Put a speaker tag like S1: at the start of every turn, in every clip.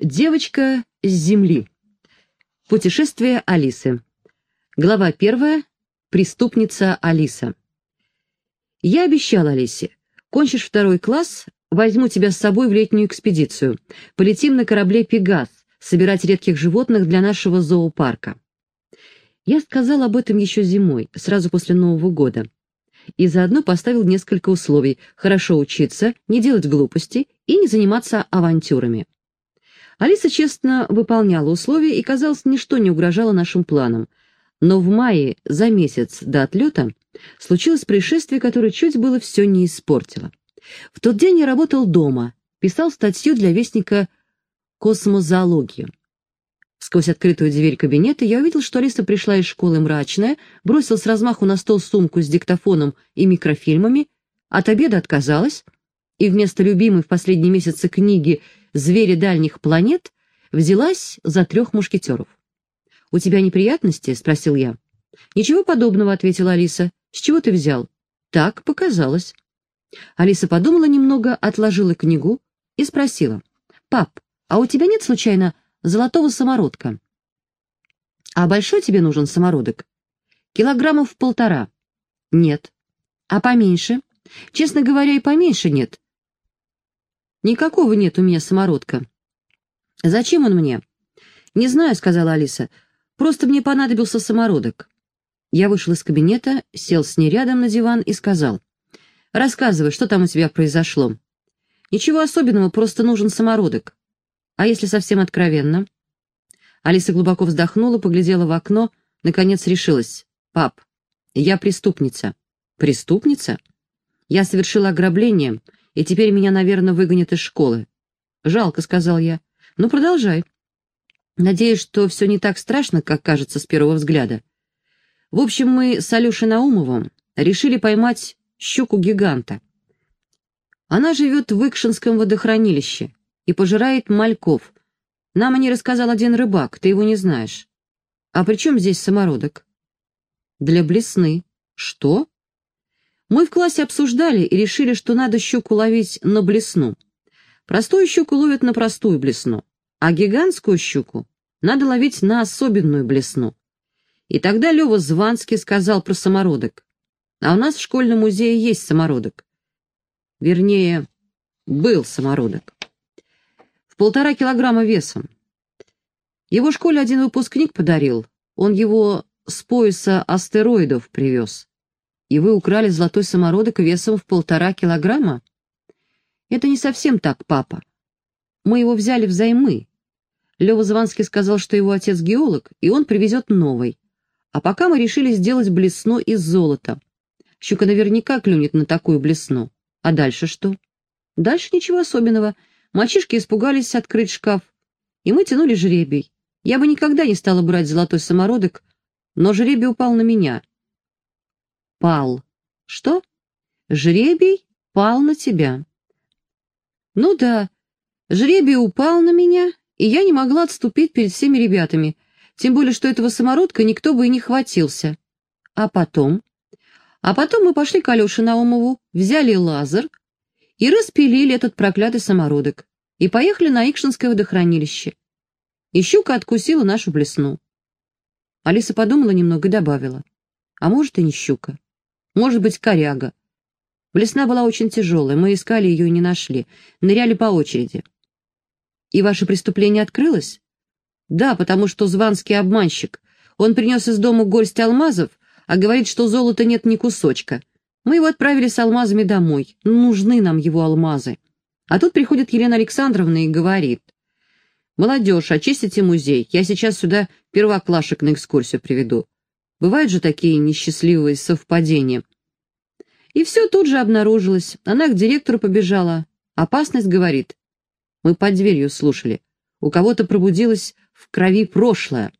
S1: Девочка с земли. Путешествие Алисы. Глава первая. Преступница Алиса. Я обещала Алисе. Кончишь второй класс, возьму тебя с собой в летнюю экспедицию. Полетим на корабле «Пегас», собирать редких животных для нашего зоопарка. Я сказал об этом еще зимой, сразу после Нового года. И заодно поставил несколько условий – хорошо учиться, не делать глупостей и не заниматься авантюрами. Алиса честно выполняла условия, и, казалось, ничто не угрожало нашим планам. Но в мае, за месяц до отлета, случилось происшествие, которое чуть было все не испортило. В тот день я работал дома, писал статью для вестника «Космозоологию». Сквозь открытую дверь кабинета я увидел, что Алиса пришла из школы мрачная, бросил с размаху на стол сумку с диктофоном и микрофильмами, от обеда отказалась, и вместо любимой в последние месяцы книги звери дальних планет, взялась за трех мушкетеров. «У тебя неприятности?» — спросил я. «Ничего подобного», — ответила Алиса. «С чего ты взял?» «Так показалось». Алиса подумала немного, отложила книгу и спросила. «Пап, а у тебя нет, случайно, золотого самородка?» «А большой тебе нужен самородок?» «Килограммов полтора». «Нет». «А поменьше?» «Честно говоря, и поменьше нет. «Никакого нет у меня самородка». «Зачем он мне?» «Не знаю», — сказала Алиса. «Просто мне понадобился самородок». Я вышел из кабинета, сел с ней рядом на диван и сказал. «Рассказывай, что там у тебя произошло?» «Ничего особенного, просто нужен самородок». «А если совсем откровенно?» Алиса глубоко вздохнула, поглядела в окно, наконец решилась. «Пап, я преступница». «Преступница?» «Я совершила ограбление и теперь меня, наверное, выгонят из школы. Жалко, — сказал я. Ну, продолжай. Надеюсь, что все не так страшно, как кажется с первого взгляда. В общем, мы с Алешей Наумовым решили поймать щуку-гиганта. Она живет в Икшинском водохранилище и пожирает мальков. Нам о ней рассказал один рыбак, ты его не знаешь. А при чем здесь самородок? Для блесны. Что? Мы в классе обсуждали и решили, что надо щуку ловить на блесну. Простую щуку ловят на простую блесну, а гигантскую щуку надо ловить на особенную блесну. И тогда Лева Званский сказал про самородок. А у нас в школьном музее есть самородок. Вернее, был самородок. В полтора килограмма весом. Его школе один выпускник подарил. Он его с пояса астероидов привез. И вы украли золотой самородок весом в полтора килограмма? Это не совсем так, папа. Мы его взяли взаймы. Лева Званский сказал, что его отец геолог, и он привезет новый. А пока мы решили сделать блесну из золота. Щука наверняка клюнет на такую блесну. А дальше что? Дальше ничего особенного. Мальчишки испугались открыть шкаф. И мы тянули жребий. Я бы никогда не стала брать золотой самородок, но жребий упал на меня — пал. Что? Жребий пал на тебя. Ну да, жребий упал на меня, и я не могла отступить перед всеми ребятами, тем более, что этого самородка никто бы и не хватился. А потом? А потом мы пошли к Алёше Наумову, взяли лазер и распилили этот проклятый самородок, и поехали на Икшинское водохранилище. И щука откусила нашу блесну. Алиса подумала немного и добавила. А может, и не щука. Может быть, коряга. Блесна была очень тяжелая, мы искали ее и не нашли. Ныряли по очереди. И ваше преступление открылось? Да, потому что Званский обманщик. Он принес из дома горсть алмазов, а говорит, что золота нет ни кусочка. Мы его отправили с алмазами домой. Нужны нам его алмазы. А тут приходит Елена Александровна и говорит. «Молодежь, очистите музей. Я сейчас сюда первоклашек на экскурсию приведу. Бывают же такие несчастливые совпадения. И все тут же обнаружилось. Она к директору побежала. Опасность, говорит. Мы под дверью слушали. У кого-то пробудилось в крови прошлое.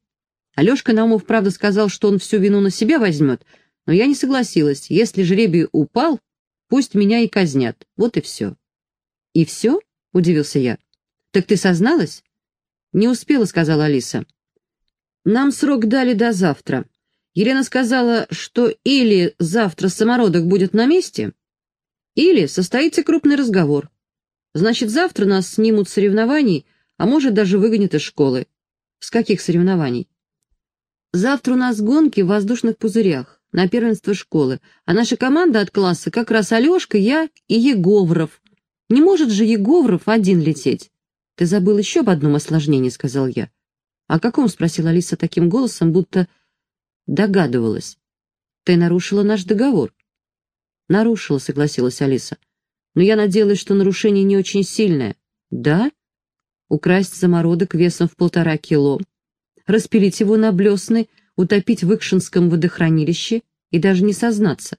S1: Алешка Наумов, правда, сказал, что он всю вину на себя возьмет, но я не согласилась. Если жребий упал, пусть меня и казнят. Вот и все. «И все?» — удивился я. «Так ты созналась?» «Не успела», — сказала Алиса. «Нам срок дали до завтра. Елена сказала, что или завтра самородок будет на месте, или состоится крупный разговор. Значит, завтра нас снимут с соревнований, а может, даже выгонят из школы. С каких соревнований? Завтра у нас гонки в воздушных пузырях на первенство школы, а наша команда от класса как раз Алешка, я и Еговров. Не может же Еговров один лететь. Ты забыл еще об одном осложнении, сказал я. О каком? спросила Алиса таким голосом, будто догадывалась. Ты нарушила наш договор. Нарушила, согласилась Алиса. Но я надеялась, что нарушение не очень сильное. Да? Украсть самородок весом в полтора кило, распилить его на блесны, утопить в Икшинском водохранилище и даже не сознаться.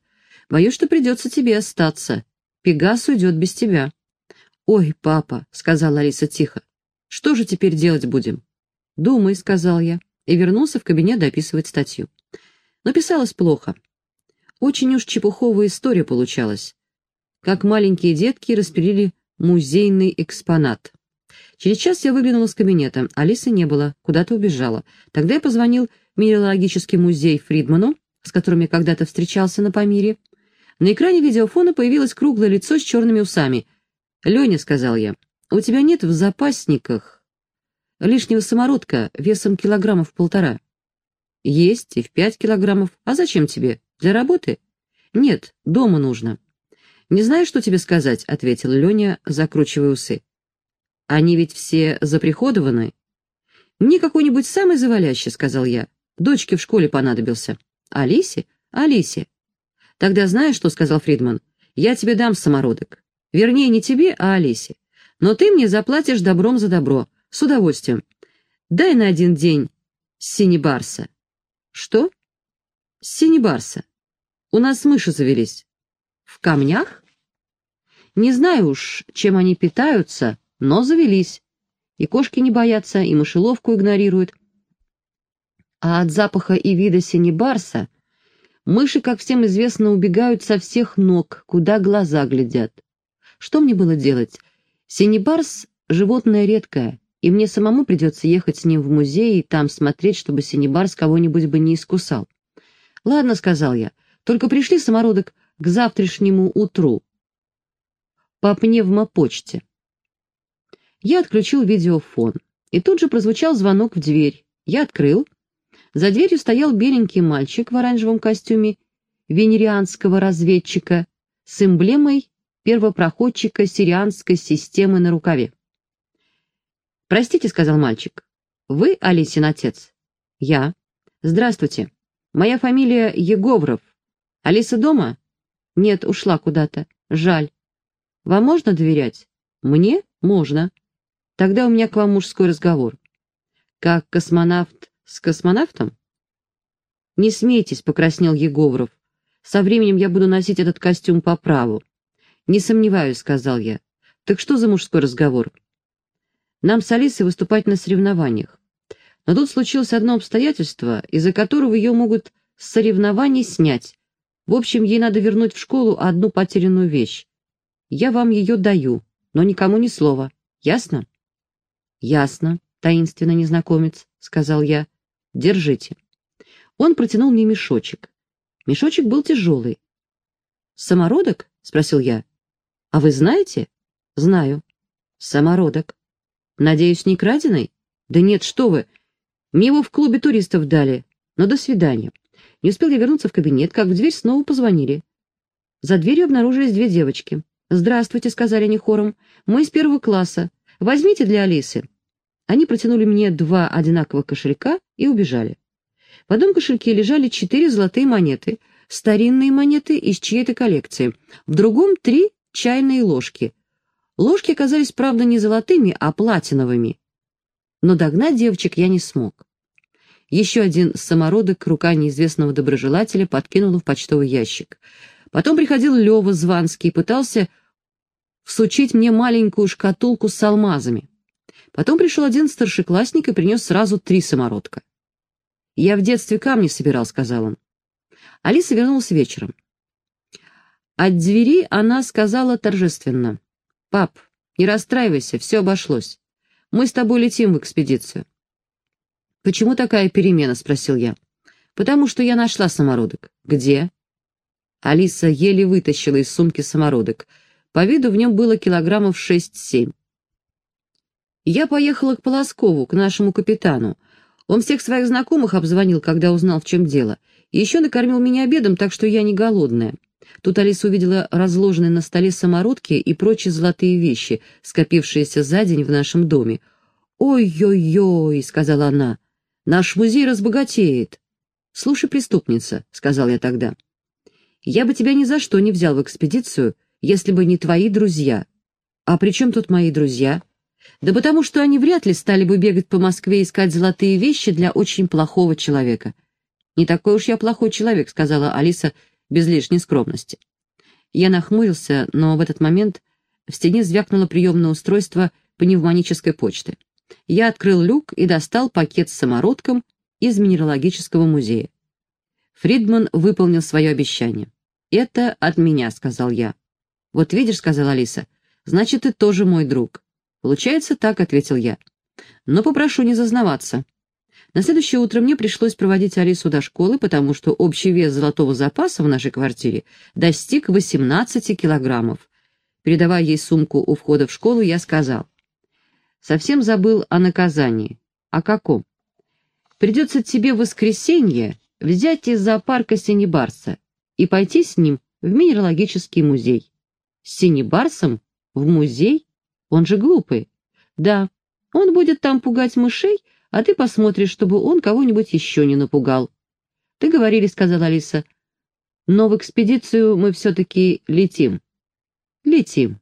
S1: Боюсь, что придется тебе остаться. Пегас уйдет без тебя. «Ой, папа», — сказала Алиса тихо, — «что же теперь делать будем?» «Думай», — сказал я, и вернулся в кабинет дописывать статью. Но писалось плохо. Очень уж чепуховая история получалась. Как маленькие детки распилили музейный экспонат. Через час я выглянул из кабинета. Алисы не было, куда-то убежала. Тогда я позвонил в Минералогический музей Фридману, с которым я когда-то встречался на Памире. На экране видеофона появилось круглое лицо с черными усами. «Леня», — сказал я, — «у тебя нет в запасниках лишнего самородка весом килограммов полтора?» «Есть, и в пять килограммов. А зачем тебе? Для работы?» «Нет, дома нужно». «Не знаю, что тебе сказать», — ответил Леня, закручивая усы. «Они ведь все заприходованы». «Мне какой-нибудь самый завалящий», — сказал я. «Дочке в школе понадобился». «Алисе? Алисе». «Тогда знаешь, что?» — сказал Фридман. «Я тебе дам самородок. Вернее, не тебе, а Алисе. Но ты мне заплатишь добром за добро. С удовольствием. Дай на один день синебарса. Что? Синебарса. У нас мыши завелись. В камнях? Не знаю уж, чем они питаются, но завелись. И кошки не боятся, и мышеловку игнорируют. А от запаха и вида синебарса мыши, как всем известно, убегают со всех ног, куда глаза глядят. Что мне было делать? Синебарс — животное редкое, и мне самому придется ехать с ним в музей и там смотреть, чтобы синебарс кого-нибудь бы не искусал. «Ладно», — сказал я, — «только пришли, самородок, к завтрашнему утру. По пневмопочте». Я отключил видеофон, и тут же прозвучал звонок в дверь. Я открыл. За дверью стоял беленький мальчик в оранжевом костюме венерианского разведчика с эмблемой первопроходчика сирианской системы на рукаве. «Простите», — сказал мальчик, — «вы Алисин отец?» «Я». «Здравствуйте. Моя фамилия Еговров. Алиса дома?» «Нет, ушла куда-то. Жаль. Вам можно доверять?» «Мне? Можно. Тогда у меня к вам мужской разговор». «Как космонавт с космонавтом?» «Не смейтесь», — покраснел Еговров. «Со временем я буду носить этот костюм по праву». «Не сомневаюсь», — сказал я. «Так что за мужской разговор?» «Нам с Алисой выступать на соревнованиях. Но тут случилось одно обстоятельство, из-за которого ее могут с соревнований снять. В общем, ей надо вернуть в школу одну потерянную вещь. Я вам ее даю, но никому ни слова. Ясно?» «Ясно, таинственно незнакомец», — сказал я. «Держите». Он протянул мне мешочек. Мешочек был тяжелый. «Самородок?» — спросил я. «А вы знаете?» «Знаю». «Самородок». «Надеюсь, не краденый?» «Да нет, что вы. Мне его в клубе туристов дали. Но до свидания». Не успел я вернуться в кабинет, как в дверь снова позвонили. За дверью обнаружились две девочки. «Здравствуйте», — сказали они хором. «Мы из первого класса. Возьмите для Алисы». Они протянули мне два одинаковых кошелька и убежали. В одном кошельке лежали четыре золотые монеты, старинные монеты из чьей-то коллекции, в другом — три чайные ложки. Ложки оказались, правда, не золотыми, а платиновыми. Но догнать девочек я не смог. Еще один самородок рука неизвестного доброжелателя подкинула в почтовый ящик. Потом приходил Лева Званский и пытался всучить мне маленькую шкатулку с алмазами. Потом пришел один старшеклассник и принес сразу три самородка. «Я в детстве камни собирал», — сказал он. Алиса вернулась вечером. От двери она сказала торжественно. «Пап, не расстраивайся, все обошлось. Мы с тобой летим в экспедицию». «Почему такая перемена?» — спросил я. «Потому что я нашла самородок». «Где?» Алиса еле вытащила из сумки самородок. По виду в нем было килограммов шесть-семь. Я поехала к Полоскову, к нашему капитану. Он всех своих знакомых обзвонил, когда узнал, в чем дело. Еще накормил меня обедом, так что я не голодная. Тут Алиса увидела разложенные на столе самородки и прочие золотые вещи, скопившиеся за день в нашем доме. «Ой-ой-ой», — сказала она, — «наш музей разбогатеет». «Слушай, преступница», — сказал я тогда, — «я бы тебя ни за что не взял в экспедицию, если бы не твои друзья». «А при чем тут мои друзья?» «Да потому что они вряд ли стали бы бегать по Москве искать золотые вещи для очень плохого человека». «Не такой уж я плохой человек», — сказала Алиса без лишней скромности. Я нахмурился, но в этот момент в стене звякнуло приемное устройство пневмонической почты. Я открыл люк и достал пакет с самородком из Минералогического музея. Фридман выполнил свое обещание. «Это от меня», — сказал я. «Вот видишь», — сказала Алиса, — «значит, ты тоже мой друг». «Получается так», — ответил я. «Но попрошу не зазнаваться. На следующее утро мне пришлось проводить Алису до школы, потому что общий вес золотого запаса в нашей квартире достиг 18 килограммов. Передавая ей сумку у входа в школу, я сказал. Совсем забыл о наказании. О каком? Придется тебе в воскресенье взять из зоопарка Синебарса и пойти с ним в минералогический музей. С Синебарсом? В музей? Он же глупый. Да, он будет там пугать мышей, а ты посмотришь, чтобы он кого-нибудь еще не напугал. — Договорились, — сказала Алиса. — Но в экспедицию мы все-таки летим. — Летим.